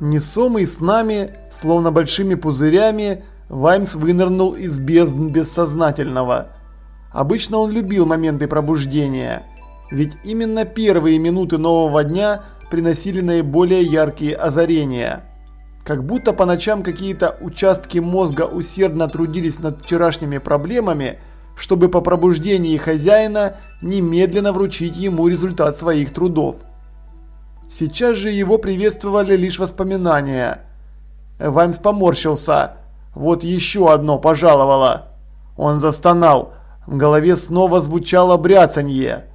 Несомый с нами, словно большими пузырями, Ваймс вынырнул из бездн бессознательного. Обычно он любил моменты пробуждения, ведь именно первые минуты нового дня приносили наиболее яркие озарения. Как будто по ночам какие-то участки мозга усердно трудились над вчерашними проблемами, чтобы по пробуждении хозяина немедленно вручить ему результат своих трудов. Сейчас же его приветствовали лишь воспоминания. Ваймс поморщился. Вот еще одно пожаловало. Он застонал. В голове снова звучало бряцанье.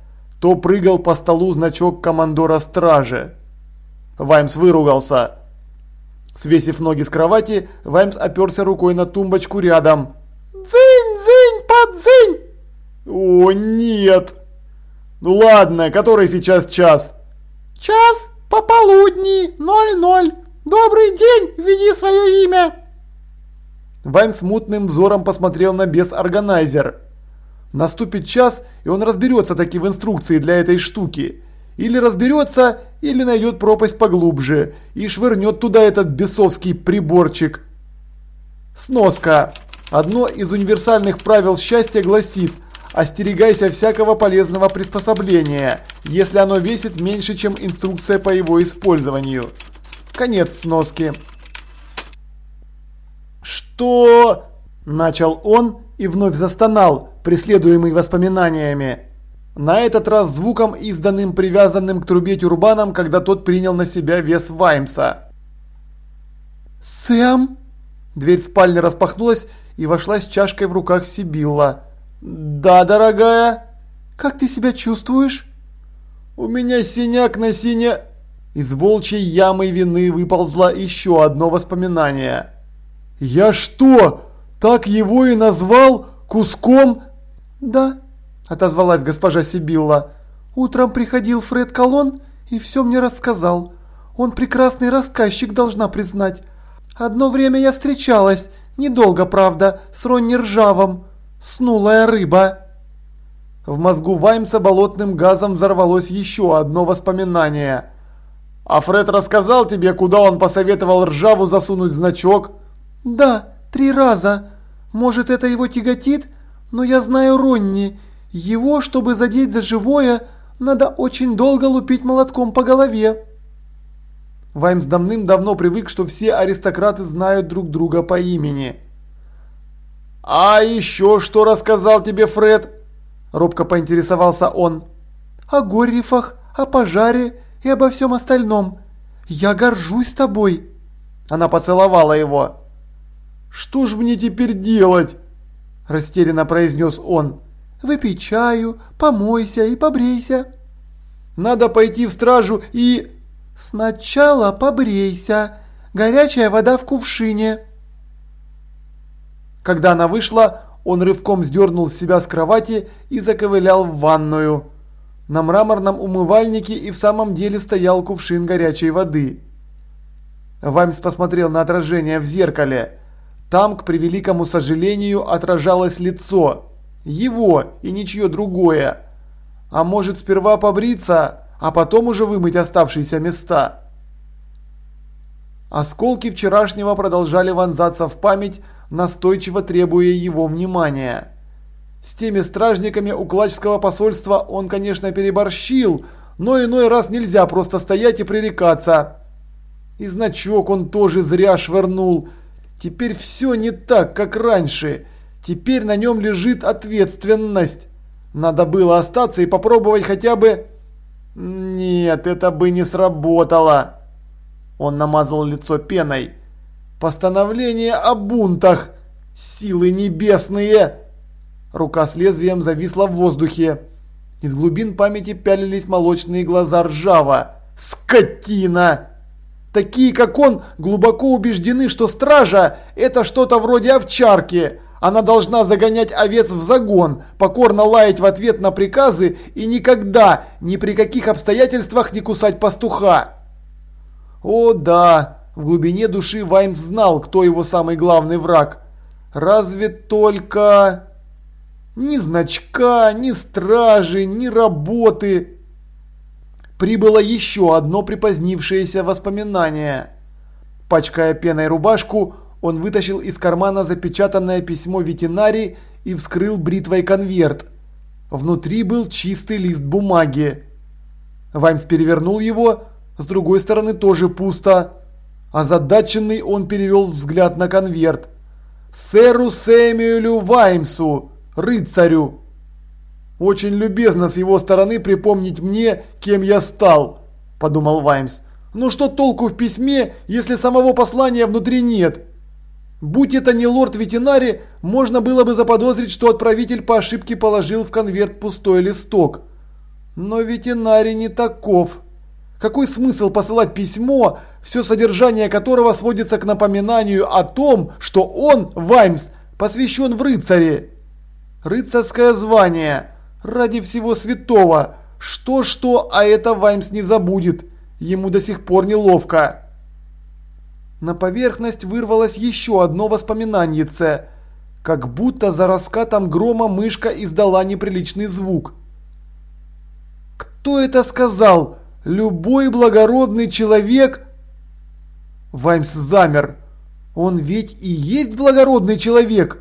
То прыгал по столу значок командора стражи. Ваймс выругался. Свесив ноги с кровати, Ваймс оперся рукой на тумбочку рядом. «Дзынь, дзынь, подзынь!» «О, нет!» «Ну ладно, который сейчас час?» Час пополудни, ноль-ноль. Добрый день, введи свое имя. Вайм смутным взором посмотрел на бес-органайзер. Наступит час, и он разберется таки в инструкции для этой штуки. Или разберется, или найдет пропасть поглубже и швырнет туда этот бесовский приборчик. Сноска. Одно из универсальных правил счастья гласит – Остерегайся всякого полезного приспособления, если оно весит меньше, чем инструкция по его использованию. Конец сноски. «Что?» – начал он и вновь застонал, преследуемый воспоминаниями. На этот раз звуком, изданным привязанным к трубе тюрбаном, когда тот принял на себя вес Ваймса. «Сэм?» Дверь спальни распахнулась и вошла с чашкой в руках Сибилла. «Да, дорогая. Как ты себя чувствуешь?» «У меня синяк на сине...» Из волчьей ямы вины выползло еще одно воспоминание. «Я что, так его и назвал? Куском?» «Да», – отозвалась госпожа Сибилла. «Утром приходил Фред Колон и все мне рассказал. Он прекрасный рассказчик, должна признать. Одно время я встречалась, недолго, правда, с Ронни Ржавом. Снулая рыба. В мозгу Ваймса болотным газом взорвалось еще одно воспоминание. А Фред рассказал тебе, куда он посоветовал ржаву засунуть значок? Да, три раза. Может это его тяготит? Но я знаю Ронни. Его, чтобы задеть за живое, надо очень долго лупить молотком по голове. Ваймс давным-давно привык, что все аристократы знают друг друга по имени. «А еще что рассказал тебе Фред?» Робко поинтересовался он. «О Горрифах, о пожаре и обо всем остальном. Я горжусь тобой!» Она поцеловала его. «Что ж мне теперь делать?» Растерянно произнес он. «Выпей чаю, помойся и побрейся». «Надо пойти в стражу и...» «Сначала побрейся. Горячая вода в кувшине». Когда она вышла, он рывком сдернул себя с кровати и заковылял в ванную. На мраморном умывальнике и в самом деле стоял кувшин горячей воды. Ваймс посмотрел на отражение в зеркале. Там, к превеликому сожалению, отражалось лицо. Его и ничье другое. А может сперва побриться, а потом уже вымыть оставшиеся места. Осколки вчерашнего продолжали вонзаться в память, настойчиво требуя его внимания. С теми стражниками у Клачского посольства он, конечно, переборщил, но иной раз нельзя просто стоять и пререкаться. И значок он тоже зря швырнул. Теперь все не так, как раньше. Теперь на нем лежит ответственность. Надо было остаться и попробовать хотя бы... Нет, это бы не сработало. Он намазал лицо пеной. Постановление о бунтах! Силы небесные!» Рука с лезвием зависла в воздухе. Из глубин памяти пялились молочные глаза ржава. «Скотина!» Такие, как он, глубоко убеждены, что стража – это что-то вроде овчарки. Она должна загонять овец в загон, покорно лаять в ответ на приказы и никогда, ни при каких обстоятельствах не кусать пастуха. О да, в глубине души Ваймс знал, кто его самый главный враг. Разве только... Ни значка, ни стражи, ни работы. Прибыло еще одно припозднившееся воспоминание. Пачкая пеной рубашку, он вытащил из кармана запечатанное письмо ветеринарии и вскрыл бритвой конверт. Внутри был чистый лист бумаги. Ваймс перевернул его, с другой стороны тоже пусто. Озадаченный он перевел взгляд на конверт. «Сэру Сэмюэлю Ваймсу, рыцарю!» «Очень любезно с его стороны припомнить мне, кем я стал», – подумал Ваймс. «Но что толку в письме, если самого послания внутри нет?» Будь это не лорд-ветеринари, можно было бы заподозрить, что отправитель по ошибке положил в конверт пустой листок. Но ветеринарий не таков. Какой смысл посылать письмо, все содержание которого сводится к напоминанию о том, что он, Ваймс, посвящен в рыцаре? Рыцарское звание. Ради всего святого. Что-что, а это Ваймс не забудет. Ему до сих пор неловко. На поверхность вырвалось еще одно воспоминаниеце. Как будто за раскатом грома мышка издала неприличный звук. «Кто это сказал? Любой благородный человек?» Ваймс замер. «Он ведь и есть благородный человек!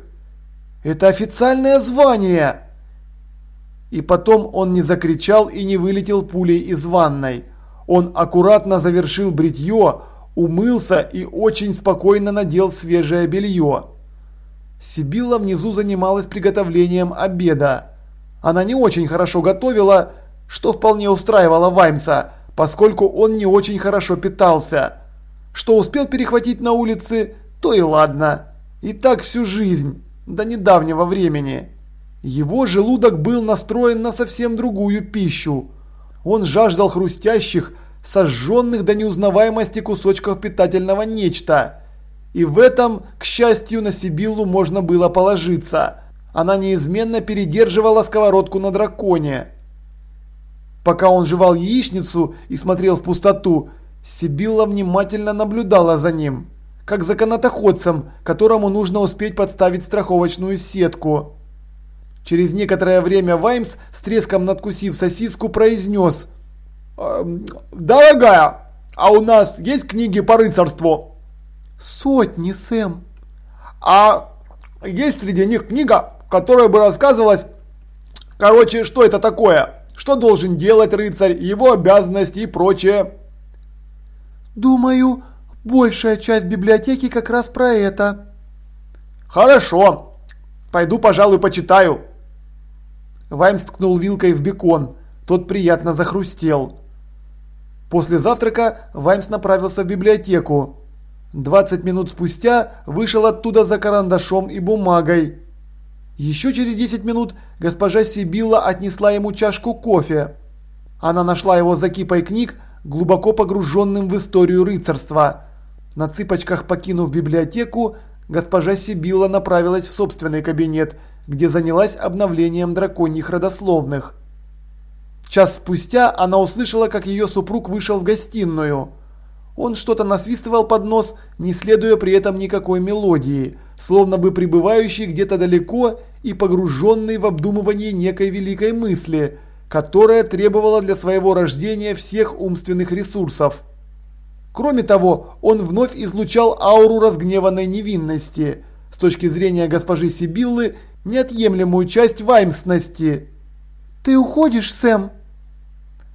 Это официальное звание!» И потом он не закричал и не вылетел пулей из ванной. Он аккуратно завершил бритье, умылся и очень спокойно надел свежее белье. Сибилла внизу занималась приготовлением обеда. Она не очень хорошо готовила, что вполне устраивало Ваймса, поскольку он не очень хорошо питался. Что успел перехватить на улице, то и ладно. И так всю жизнь, до недавнего времени. Его желудок был настроен на совсем другую пищу. Он жаждал хрустящих, сожженных до неузнаваемости кусочков питательного нечто. И в этом, к счастью, на Сибиллу можно было положиться. Она неизменно передерживала сковородку на драконе. Пока он жевал яичницу и смотрел в пустоту, Сибилла внимательно наблюдала за ним, как за канатоходцем, которому нужно успеть подставить страховочную сетку. Через некоторое время Ваймс, с треском надкусив сосиску, произнес – Эм, «Дорогая, а у нас есть книги по рыцарству?» «Сотни, Сэм». «А есть среди них книга, которая бы рассказывалась... Короче, что это такое? Что должен делать рыцарь, его обязанности и прочее?» «Думаю, большая часть библиотеки как раз про это». «Хорошо. Пойду, пожалуй, почитаю». Ваймс ткнул вилкой в бекон. Тот приятно захрустел. После завтрака Ваймс направился в библиотеку. 20 минут спустя вышел оттуда за карандашом и бумагой. Еще через 10 минут госпожа Сибилла отнесла ему чашку кофе. Она нашла его за кипой книг, глубоко погруженным в историю рыцарства. На цыпочках покинув библиотеку, госпожа Сибилла направилась в собственный кабинет, где занялась обновлением драконьих родословных. Час спустя она услышала, как ее супруг вышел в гостиную. Он что-то насвистывал под нос, не следуя при этом никакой мелодии, словно бы пребывающий где-то далеко и погруженный в обдумывание некой великой мысли, которая требовала для своего рождения всех умственных ресурсов. Кроме того, он вновь излучал ауру разгневанной невинности, с точки зрения госпожи Сибиллы, неотъемлемую часть ваймсности. «Ты уходишь, Сэм?»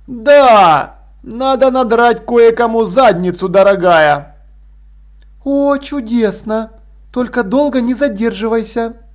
«Да! Надо надрать кое-кому задницу, дорогая!» «О, чудесно! Только долго не задерживайся!»